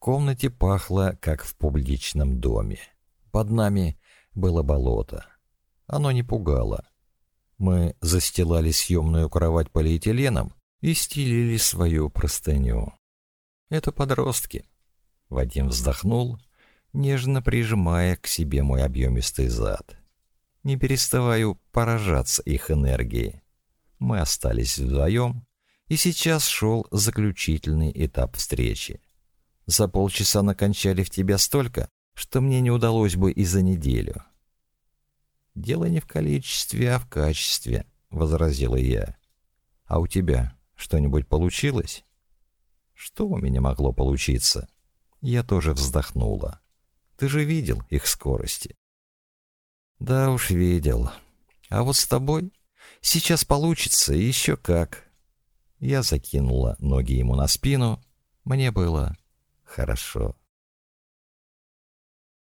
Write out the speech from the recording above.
комнате пахло, как в публичном доме. Под нами было болото. Оно не пугало. Мы застилали съемную кровать полиэтиленом и стелили свою простыню. Это подростки. Вадим вздохнул, нежно прижимая к себе мой объемистый зад. Не переставаю поражаться их энергией. Мы остались вдвоем, и сейчас шел заключительный этап встречи. За полчаса накончали в тебя столько, что мне не удалось бы и за неделю. «Дело не в количестве, а в качестве», — возразила я. «А у тебя что-нибудь получилось?» «Что у меня могло получиться?» Я тоже вздохнула. «Ты же видел их скорости?» «Да уж видел. А вот с тобой сейчас получится еще как». Я закинула ноги ему на спину. Мне было хорошо.